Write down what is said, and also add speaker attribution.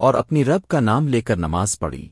Speaker 1: اور اپنی رب کا نام لے کر نماز پڑھی۔